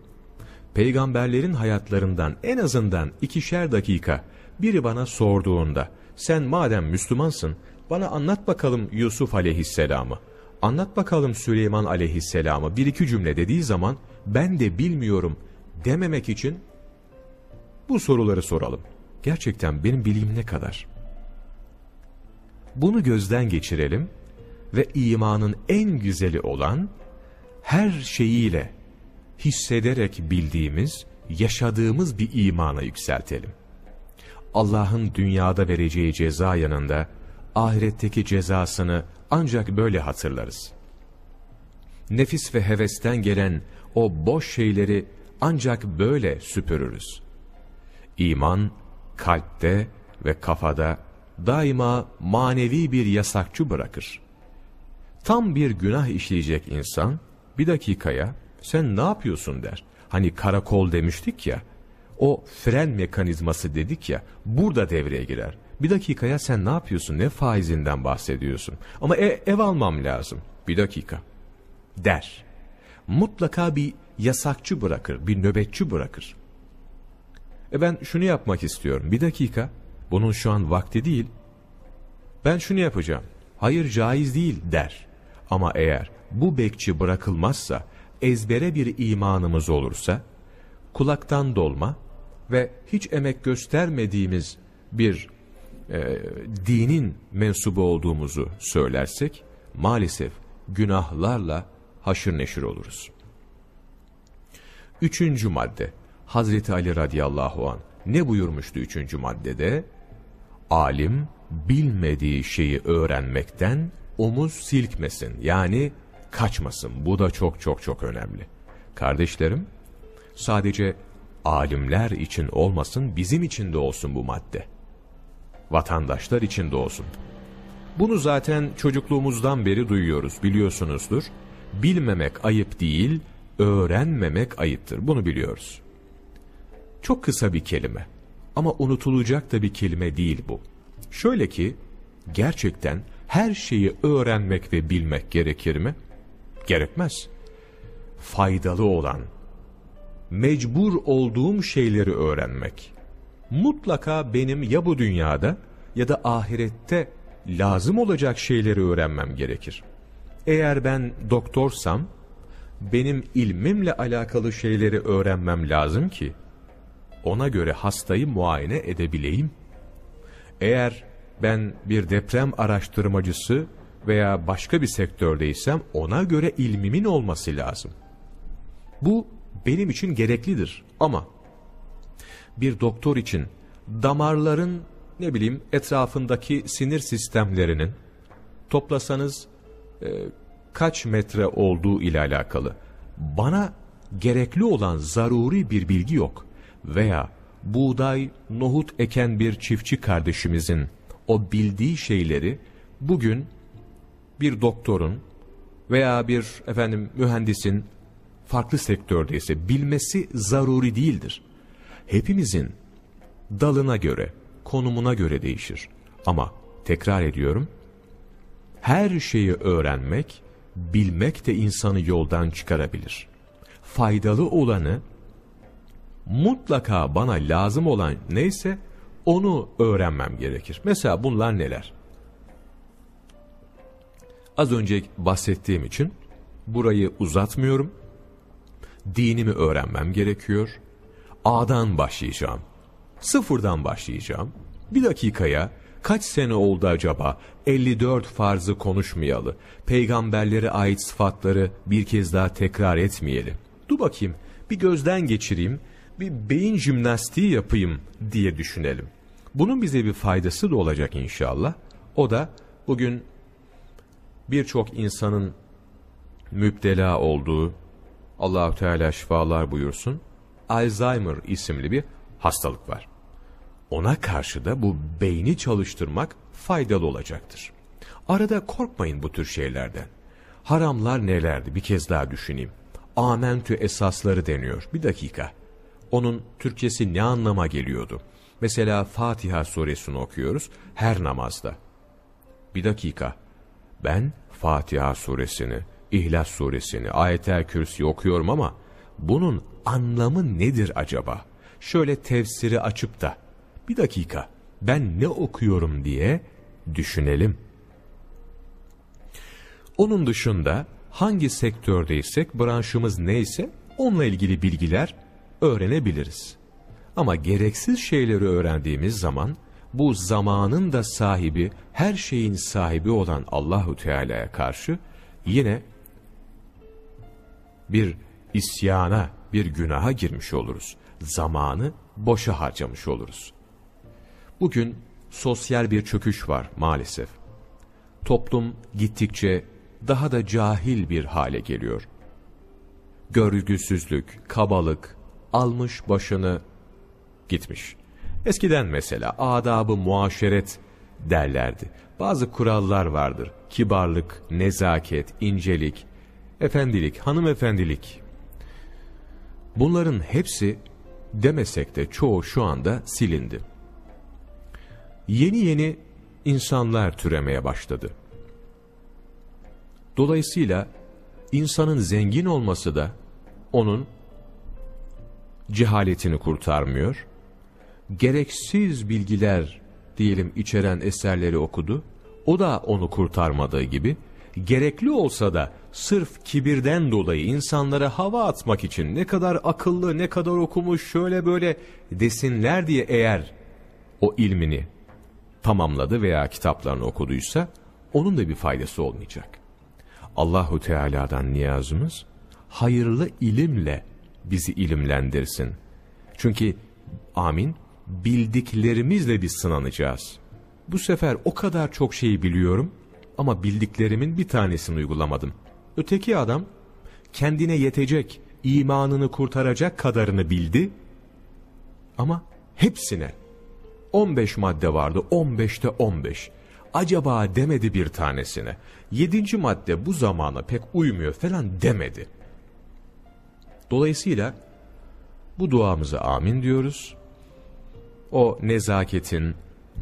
Peygamberlerin hayatlarından en azından ikişer dakika biri bana sorduğunda sen madem Müslümansın bana anlat bakalım Yusuf aleyhisselamı. anlat bakalım Süleyman aleyhisselamı bir iki cümle dediği zaman ben de bilmiyorum dememek için bu soruları soralım. Gerçekten benim bilgim ne kadar? Bunu gözden geçirelim ve imanın en güzeli olan her şeyiyle hissederek bildiğimiz, yaşadığımız bir imana yükseltelim. Allah'ın dünyada vereceği ceza yanında ahiretteki cezasını ancak böyle hatırlarız. Nefis ve hevesten gelen o boş şeyleri ancak böyle süpürürüz. İman, kalpte ve kafada daima manevi bir yasakçı bırakır. Tam bir günah işleyecek insan, bir dakikaya sen ne yapıyorsun der. Hani karakol demiştik ya, o fren mekanizması dedik ya, burada devreye girer. Bir dakikaya sen ne yapıyorsun, ne faizinden bahsediyorsun? Ama e, ev almam lazım. Bir dakika. Der. Mutlaka bir yasakçı bırakır, bir nöbetçi bırakır. E ben şunu yapmak istiyorum. Bir dakika. Bunun şu an vakti değil. Ben şunu yapacağım. Hayır caiz değil der. Ama eğer bu bekçi bırakılmazsa, ezbere bir imanımız olursa, kulaktan dolma ve hiç emek göstermediğimiz bir e, dinin mensubu olduğumuzu söylersek, maalesef günahlarla haşır neşir oluruz. Üçüncü madde, Hazreti Ali radıyallahu an ne buyurmuştu üçüncü maddede? Alim bilmediği şeyi öğrenmekten omuz silkmesin yani kaçmasın. Bu da çok çok çok önemli. Kardeşlerim sadece alimler için olmasın bizim için de olsun bu madde. Vatandaşlar için de olsun. Bunu zaten çocukluğumuzdan beri duyuyoruz biliyorsunuzdur. Bilmemek ayıp değil, öğrenmemek ayıptır. Bunu biliyoruz. Çok kısa bir kelime ama unutulacak da bir kelime değil bu. Şöyle ki gerçekten her şeyi öğrenmek ve bilmek gerekir mi? Gerekmez. Faydalı olan, mecbur olduğum şeyleri öğrenmek. Mutlaka benim ya bu dünyada ya da ahirette lazım olacak şeyleri öğrenmem gerekir. Eğer ben doktorsam, benim ilmimle alakalı şeyleri öğrenmem lazım ki, ona göre hastayı muayene edebileyim. Eğer ben bir deprem araştırmacısı veya başka bir sektördeysem ona göre ilmimin olması lazım. Bu benim için gereklidir ama bir doktor için damarların ne bileyim etrafındaki sinir sistemlerinin toplasanız e, kaç metre olduğu ile alakalı bana gerekli olan zaruri bir bilgi yok veya buğday, nohut eken bir çiftçi kardeşimizin o bildiği şeyleri bugün bir doktorun veya bir efendim mühendisin farklı sektördeyse bilmesi zaruri değildir. Hepimizin dalına göre, konumuna göre değişir. Ama tekrar ediyorum, her şeyi öğrenmek, bilmek de insanı yoldan çıkarabilir. Faydalı olanı mutlaka bana lazım olan neyse onu öğrenmem gerekir. Mesela bunlar neler? Az önce bahsettiğim için burayı uzatmıyorum. Dinimi öğrenmem gerekiyor. A'dan başlayacağım. Sıfırdan başlayacağım. Bir dakikaya kaç sene oldu acaba 54 farzı konuşmayalı, peygamberlere ait sıfatları bir kez daha tekrar etmeyelim. Dur bakayım bir gözden geçireyim, bir beyin jimnastiği yapayım diye düşünelim. Bunun bize bir faydası da olacak inşallah. O da bugün birçok insanın müptela olduğu, Allahu Teala şifalar buyursun, Alzheimer isimli bir hastalık var. Ona karşı da bu beyni çalıştırmak faydalı olacaktır. Arada korkmayın bu tür şeylerden. Haramlar nelerdi bir kez daha düşüneyim. Amentü esasları deniyor. Bir dakika. Onun Türkçesi ne anlama geliyordu? Mesela Fatiha suresini okuyoruz her namazda. Bir dakika. Ben Fatiha suresini, İhlas suresini, Ayet-el Kürsi okuyorum ama bunun anlamı nedir acaba? Şöyle tefsiri açıp da bir dakika ben ne okuyorum diye düşünelim. Onun dışında hangi sektördeysek, branşımız neyse onunla ilgili bilgiler öğrenebiliriz. Ama gereksiz şeyleri öğrendiğimiz zaman bu zamanın da sahibi, her şeyin sahibi olan Allahu Teala'ya karşı yine bir isyana, bir günaha girmiş oluruz. Zamanı boşa harcamış oluruz. Bugün sosyal bir çöküş var maalesef. Toplum gittikçe daha da cahil bir hale geliyor. Görgüsüzlük, kabalık almış başını gitmiş. Eskiden mesela adabı muaşeret derlerdi. Bazı kurallar vardır. Kibarlık, nezaket, incelik, efendilik, hanımefendilik. Bunların hepsi demesek de çoğu şu anda silindi. Yeni yeni insanlar türemeye başladı. Dolayısıyla insanın zengin olması da onun cehaletini kurtarmıyor. Gereksiz bilgiler diyelim içeren eserleri okudu. O da onu kurtarmadığı gibi gerekli olsa da sırf kibirden dolayı insanlara hava atmak için ne kadar akıllı, ne kadar okumuş, şöyle böyle desinler diye eğer o ilmini tamamladı veya kitaplarını okuduysa onun da bir faydası olmayacak. Allahu Teala'dan niyazımız hayırlı ilimle bizi ilimlendirsin. Çünkü amin bildiklerimizle biz sınanacağız. Bu sefer o kadar çok şeyi biliyorum ama bildiklerimin bir tanesini uygulamadım. Öteki adam kendine yetecek, imanını kurtaracak kadarını bildi ama hepsine 15 madde vardı 15'te 15. Acaba demedi bir tanesine. Yedinci madde bu zamana pek uymuyor falan demedi. Dolayısıyla bu duamıza amin diyoruz. O nezaketin,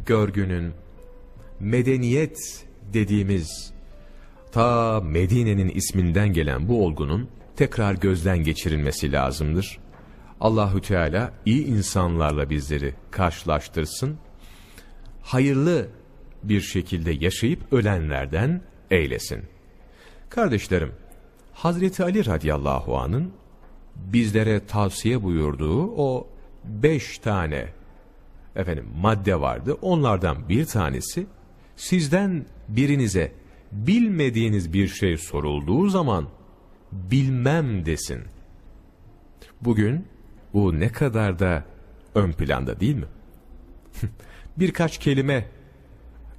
görgünün, medeniyet dediğimiz ta Medine'nin isminden gelen bu olgunun tekrar gözden geçirilmesi lazımdır. Allahü Teala iyi insanlarla bizleri karşılaştırsın. Hayırlı bir şekilde yaşayıp ölenlerden eylesin. Kardeşlerim, Hazreti Ali radıyallahu anın bizlere tavsiye buyurduğu o beş tane efendim madde vardı. Onlardan bir tanesi sizden birinize bilmediğiniz bir şey sorulduğu zaman bilmem desin. Bugün bu ne kadar da ön planda değil mi? Birkaç kelime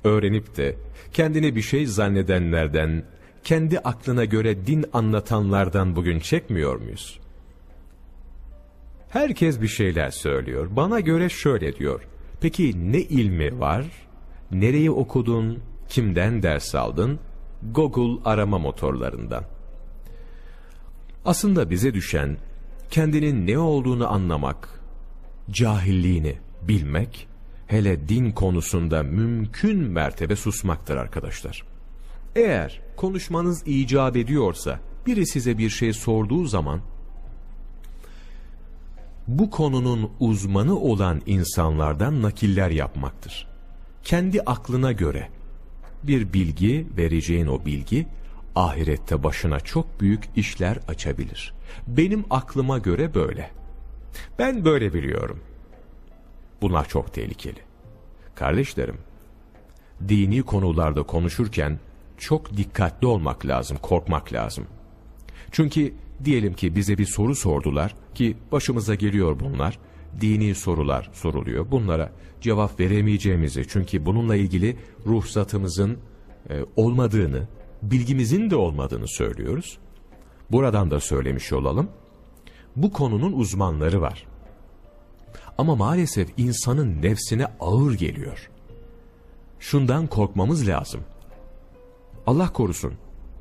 öğrenip de kendine bir şey zannedenlerden, kendi aklına göre din anlatanlardan bugün çekmiyor muyuz? Herkes bir şeyler söylüyor. Bana göre şöyle diyor. Peki ne ilmi var? Nereyi okudun? Kimden ders aldın? Google arama motorlarından. Aslında bize düşen kendinin ne olduğunu anlamak, cahilliğini bilmek, hele din konusunda mümkün mertebe susmaktır arkadaşlar. Eğer konuşmanız icap ediyorsa, biri size bir şey sorduğu zaman, bu konunun uzmanı olan insanlardan nakiller yapmaktır. Kendi aklına göre bir bilgi vereceğin o bilgi, ahirette başına çok büyük işler açabilir. Benim aklıma göre böyle. Ben böyle biliyorum. Bunlar çok tehlikeli. Kardeşlerim, dini konularda konuşurken çok dikkatli olmak lazım, korkmak lazım. Çünkü diyelim ki bize bir soru sordular ki başımıza geliyor bunlar. Dini sorular soruluyor. Bunlara cevap veremeyeceğimizi çünkü bununla ilgili ruhsatımızın e, olmadığını, bilgimizin de olmadığını söylüyoruz. Buradan da söylemiş olalım. Bu konunun uzmanları var. Ama maalesef insanın nefsine ağır geliyor. Şundan korkmamız lazım. Allah korusun.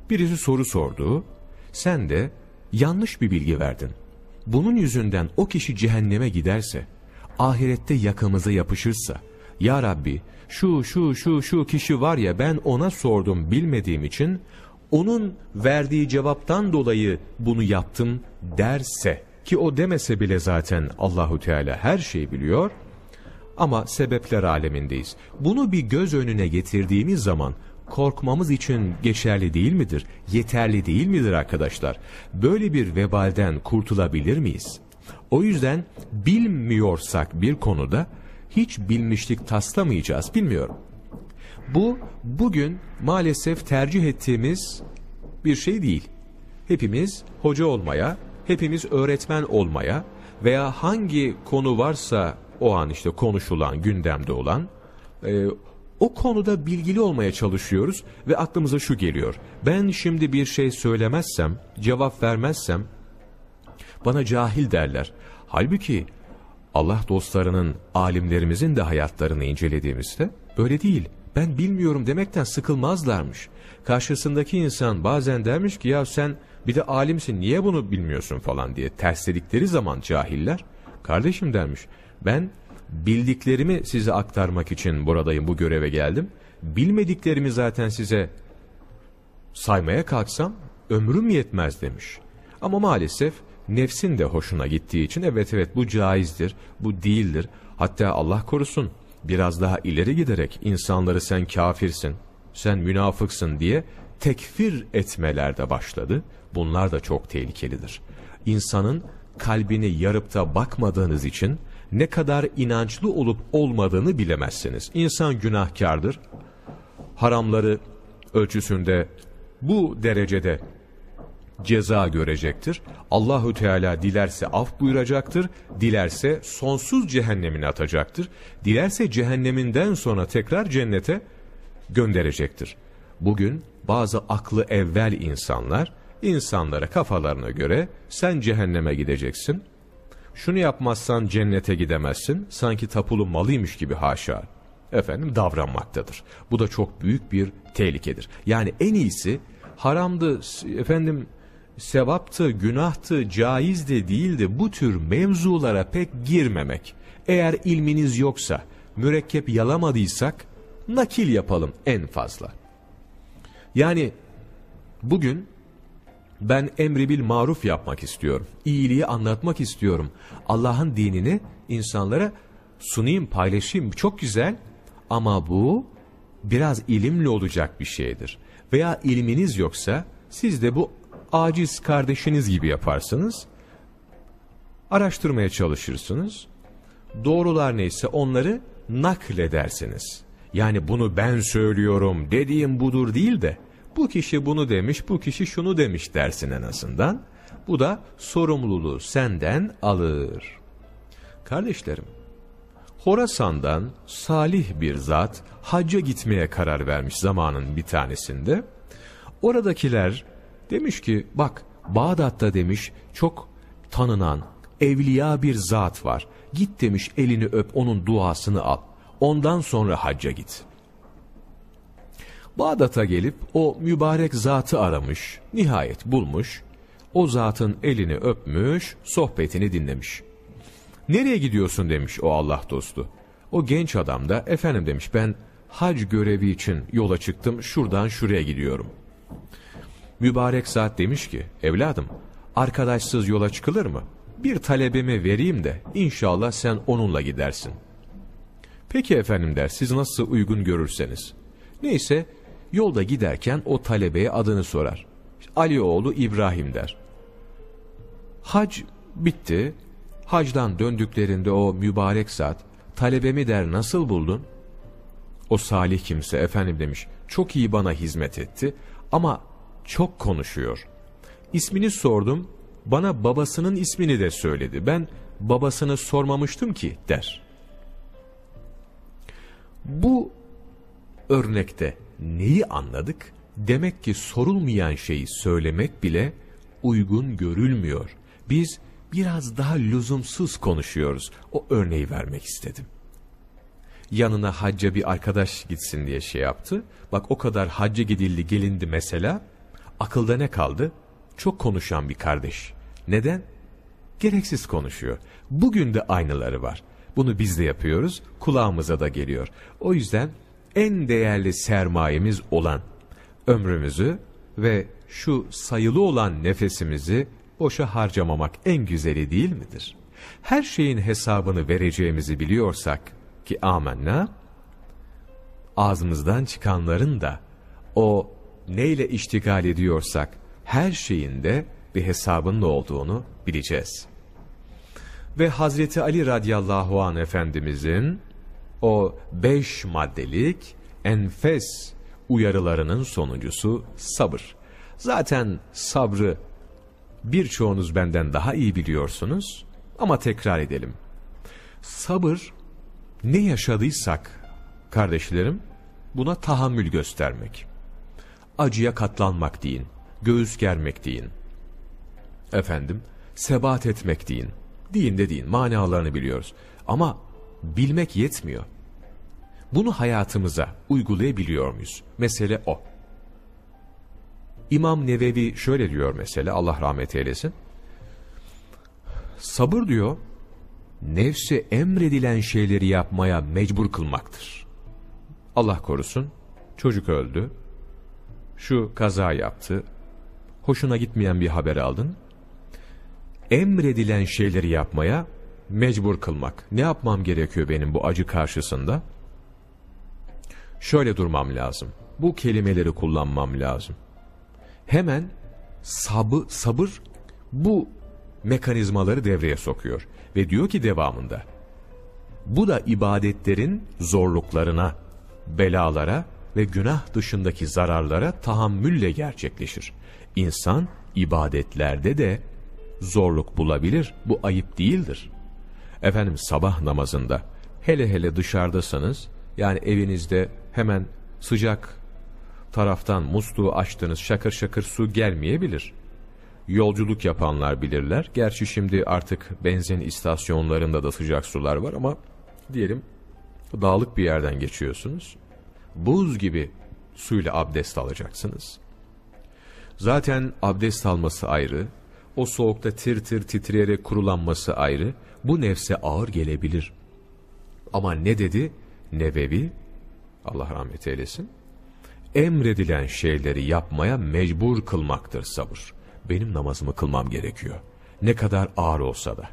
Birisi soru sordu. Sen de yanlış bir bilgi verdin. Bunun yüzünden o kişi cehenneme giderse, ahirette yakamıza yapışırsa, Ya Rabbi şu şu şu şu kişi var ya ben ona sordum bilmediğim için, onun verdiği cevaptan dolayı bunu yaptım derse, ki o demese bile zaten Allahu Teala her şeyi biliyor, ama sebepler alemindeyiz. Bunu bir göz önüne getirdiğimiz zaman korkmamız için geçerli değil midir? Yeterli değil midir arkadaşlar? Böyle bir vebalden kurtulabilir miyiz? O yüzden bilmiyorsak bir konuda hiç bilmişlik taslamayacağız. Bilmiyorum. Bu bugün maalesef tercih ettiğimiz bir şey değil. Hepimiz hoca olmaya, hepimiz öğretmen olmaya veya hangi konu varsa o an işte konuşulan, gündemde olan e, o konuda bilgili olmaya çalışıyoruz ve aklımıza şu geliyor. Ben şimdi bir şey söylemezsem, cevap vermezsem bana cahil derler. Halbuki Allah dostlarının, alimlerimizin de hayatlarını incelediğimizde böyle değil. Ben bilmiyorum demekten sıkılmazlarmış. Karşısındaki insan bazen dermiş ki ya sen bir de alimsin niye bunu bilmiyorsun falan diye tersledikleri zaman cahiller. Kardeşim dermiş ben bildiklerimi size aktarmak için buradayım bu göreve geldim. Bilmediklerimi zaten size saymaya kalksam ömrüm yetmez demiş. Ama maalesef nefsin de hoşuna gittiği için evet evet bu caizdir, bu değildir. Hatta Allah korusun biraz daha ileri giderek insanları sen kafirsin, sen münafıksın diye tekfir etmeler de başladı. Bunlar da çok tehlikelidir. İnsanın kalbini yarıp da bakmadığınız için ne kadar inançlı olup olmadığını bilemezsiniz. İnsan günahkardır. Haramları ölçüsünde bu derecede ceza görecektir. Allahu Teala dilerse af buyuracaktır, dilerse sonsuz cehennemine atacaktır. Dilerse cehenneminden sonra tekrar cennete gönderecektir. Bugün bazı aklı evvel insanlar insanlara kafalarına göre sen cehenneme gideceksin. Şunu yapmazsan cennete gidemezsin. Sanki tapulu malıymış gibi haşa. Efendim davranmaktadır. Bu da çok büyük bir tehlikedir. Yani en iyisi haramdı efendim sevaptı, günahtı, caizdi değildi bu tür mevzulara pek girmemek. Eğer ilminiz yoksa, mürekkep yalamadıysak nakil yapalım en fazla. Yani bugün ben emri bil maruf yapmak istiyorum. İyiliği anlatmak istiyorum. Allah'ın dinini insanlara sunayım, paylaşayım. Çok güzel ama bu biraz ilimli olacak bir şeydir. Veya ilminiz yoksa siz de bu aciz kardeşiniz gibi yaparsınız. Araştırmaya çalışırsınız. Doğrular neyse onları nakledersiniz. Yani bunu ben söylüyorum dediğim budur değil de bu kişi bunu demiş, bu kişi şunu demiş dersin en azından. Bu da sorumluluğu senden alır. Kardeşlerim, Horasan'dan salih bir zat hacca gitmeye karar vermiş zamanın bir tanesinde. Oradakiler demiş ki bak Bağdat'ta demiş çok tanınan evliya bir zat var. Git demiş elini öp onun duasını al. Ondan sonra hacca git. Bağdat'a gelip o mübarek zatı aramış, nihayet bulmuş, o zatın elini öpmüş, sohbetini dinlemiş. Nereye gidiyorsun demiş o Allah dostu. O genç adam da efendim demiş ben hac görevi için yola çıktım şuradan şuraya gidiyorum. Mübarek zat demiş ki evladım arkadaşsız yola çıkılır mı? Bir talebemi vereyim de inşallah sen onunla gidersin. Peki efendim der siz nasıl uygun görürseniz. Neyse Yolda giderken o talebeye adını sorar. Ali oğlu İbrahim der. Hac bitti. Hacdan döndüklerinde o mübarek zat talebemi der nasıl buldun? O salih kimse efendim demiş çok iyi bana hizmet etti ama çok konuşuyor. İsmini sordum bana babasının ismini de söyledi. Ben babasını sormamıştım ki der. Bu örnekte neyi anladık? Demek ki sorulmayan şeyi söylemek bile uygun görülmüyor. Biz biraz daha lüzumsuz konuşuyoruz. O örneği vermek istedim. Yanına hacca bir arkadaş gitsin diye şey yaptı. Bak o kadar hacca gidildi gelindi mesela. Akılda ne kaldı? Çok konuşan bir kardeş. Neden? Gereksiz konuşuyor. Bugün de aynıları var. Bunu biz de yapıyoruz. Kulağımıza da geliyor. O yüzden en değerli sermayemiz olan ömrümüzü ve şu sayılı olan nefesimizi boşa harcamamak en güzeli değil midir? Her şeyin hesabını vereceğimizi biliyorsak ki amenna, ağzımızdan çıkanların da o neyle iştigal ediyorsak her şeyinde bir hesabının olduğunu bileceğiz. Ve Hazreti Ali radıyallahu an Efendimizin o beş maddelik enfes uyarılarının sonuncusu sabır. Zaten sabrı birçoğunuz benden daha iyi biliyorsunuz ama tekrar edelim. Sabır ne yaşadıysak kardeşlerim buna tahammül göstermek. Acıya katlanmak deyin, göğüs germek deyin. Efendim, sebat etmek deyin. Deyin de deyin, manalarını biliyoruz. Ama bilmek yetmiyor. Bunu hayatımıza uygulayabiliyor muyuz? Mesele o. İmam Nevevi şöyle diyor mesela, Allah rahmet eylesin. Sabır diyor, nefse emredilen şeyleri yapmaya mecbur kılmaktır. Allah korusun, çocuk öldü, şu kaza yaptı, hoşuna gitmeyen bir haber aldın, emredilen şeyleri yapmaya mecbur kılmak. Ne yapmam gerekiyor benim bu acı karşısında? Şöyle durmam lazım. Bu kelimeleri kullanmam lazım. Hemen sabı, sabır bu mekanizmaları devreye sokuyor. Ve diyor ki devamında, bu da ibadetlerin zorluklarına, belalara ve günah dışındaki zararlara tahammülle gerçekleşir. İnsan ibadetlerde de zorluk bulabilir. Bu ayıp değildir. Efendim sabah namazında hele hele dışarıdasanız yani evinizde hemen sıcak taraftan musluğu açtınız şakır şakır su gelmeyebilir. Yolculuk yapanlar bilirler. Gerçi şimdi artık benzin istasyonlarında da sıcak sular var ama diyelim dağlık bir yerden geçiyorsunuz. Buz gibi suyla abdest alacaksınız. Zaten abdest alması ayrı, o soğukta tir tir titreyerek kurulanması ayrı, bu nefse ağır gelebilir. Ama ne dedi? Nevevi, Allah rahmet eylesin, emredilen şeyleri yapmaya mecbur kılmaktır sabır. Benim namazımı kılmam gerekiyor. Ne kadar ağır olsa da.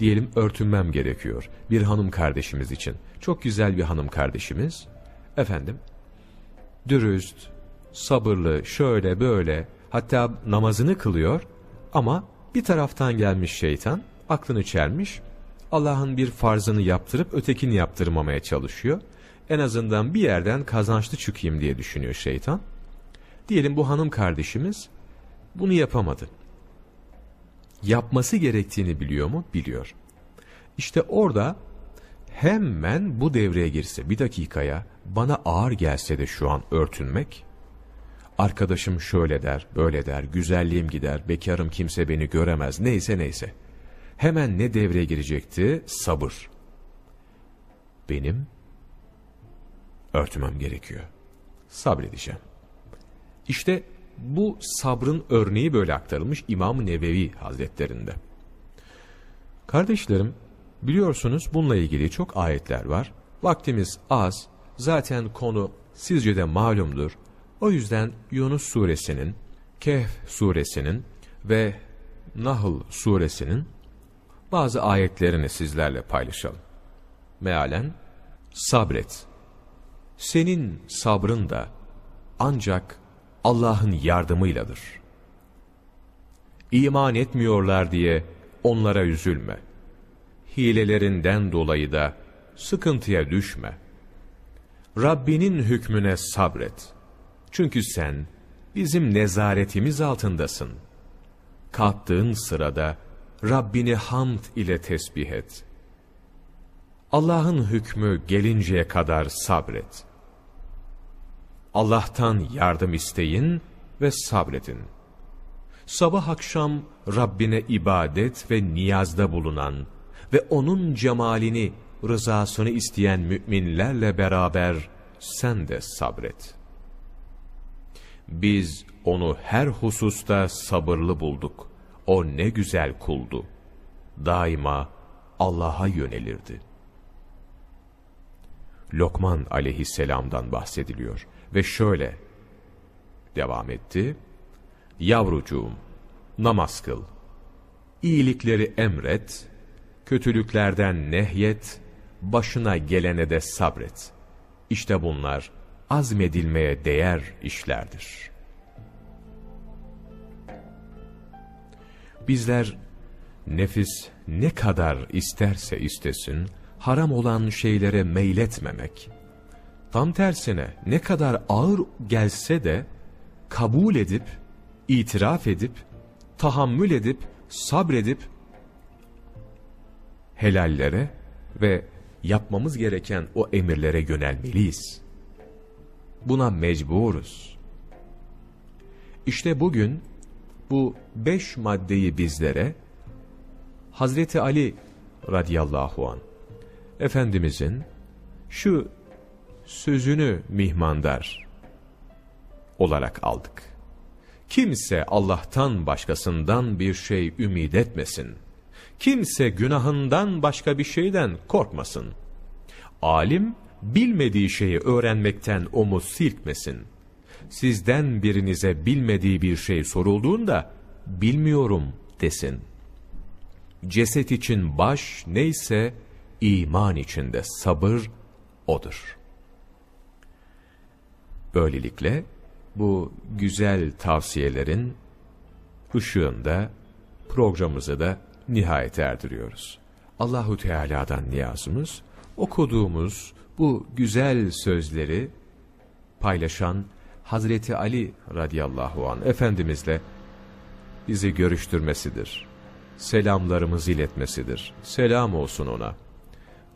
Diyelim örtünmem gerekiyor. Bir hanım kardeşimiz için. Çok güzel bir hanım kardeşimiz. Efendim, dürüst, sabırlı, şöyle böyle, hatta namazını kılıyor ama bir taraftan gelmiş şeytan, aklını çelmiş, Allah'ın bir farzını yaptırıp ötekini yaptırmamaya çalışıyor. En azından bir yerden kazançlı çıkayım diye düşünüyor şeytan. Diyelim bu hanım kardeşimiz bunu yapamadı. Yapması gerektiğini biliyor mu? Biliyor. İşte orada hemen bu devreye girse bir dakikaya bana ağır gelse de şu an örtünmek Arkadaşım şöyle der, böyle der, güzelliğim gider, bekarım kimse beni göremez, neyse neyse. Hemen ne devreye girecekti? Sabır. Benim örtmem gerekiyor. Sabredeceğim. İşte bu sabrın örneği böyle aktarılmış İmam Nevevi Hazretlerinde. Kardeşlerim, biliyorsunuz bununla ilgili çok ayetler var. Vaktimiz az, zaten konu sizce de malumdur. O yüzden Yunus suresinin, Kehf suresinin ve Nahl suresinin bazı ayetlerini sizlerle paylaşalım. Mealen, sabret. Senin sabrın da ancak Allah'ın yardımıyladır. İman etmiyorlar diye onlara üzülme. Hilelerinden dolayı da sıkıntıya düşme. Rabbinin hükmüne sabret.'' Çünkü sen bizim nezaretimiz altındasın. Kalktığın sırada Rabbini hamd ile tesbih et. Allah'ın hükmü gelinceye kadar sabret. Allah'tan yardım isteyin ve sabredin. Sabah akşam Rabbine ibadet ve niyazda bulunan ve O'nun cemalini, rızasını isteyen müminlerle beraber sen de sabret.'' Biz onu her hususta sabırlı bulduk. O ne güzel kuldu. Daima Allah'a yönelirdi. Lokman aleyhisselamdan bahsediliyor ve şöyle devam etti. Yavrucuğum, namaz kıl. İyilikleri emret, kötülüklerden nehyet, başına gelene de sabret. İşte bunlar azmedilmeye değer işlerdir. Bizler nefis ne kadar isterse istesin, haram olan şeylere meyletmemek, tam tersine ne kadar ağır gelse de kabul edip, itiraf edip, tahammül edip, sabredip, helallere ve yapmamız gereken o emirlere yönelmeliyiz. Buna mecburuz. İşte bugün bu beş maddeyi bizlere Hazreti Ali radıyallahu an Efendimizin şu sözünü mihmandar olarak aldık. Kimse Allah'tan başkasından bir şey ümid etmesin. Kimse günahından başka bir şeyden korkmasın. Alim bilmediği şeyi öğrenmekten omuz silkmesin. Sizden birinize bilmediği bir şey sorulduğunda bilmiyorum desin. Ceset için baş neyse iman içinde sabır odur. Böylelikle bu güzel tavsiyelerin ışığında programımızı da nihayet erdiriyoruz. Allahu Teala'dan niyazımız okuduğumuz bu güzel sözleri paylaşan Hazreti Ali radıyallahu an efendimizle bizi görüştürmesidir. Selamlarımızı iletmesidir. Selam olsun ona.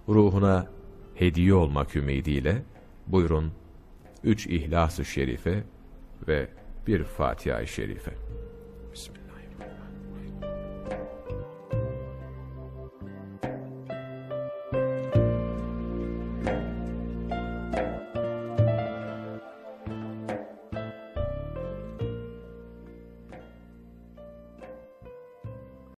Ruhuna hediye olmak ümidiyle buyurun üç İhlas-ı Şerife ve bir Fatiha-i Şerife. Bismillah.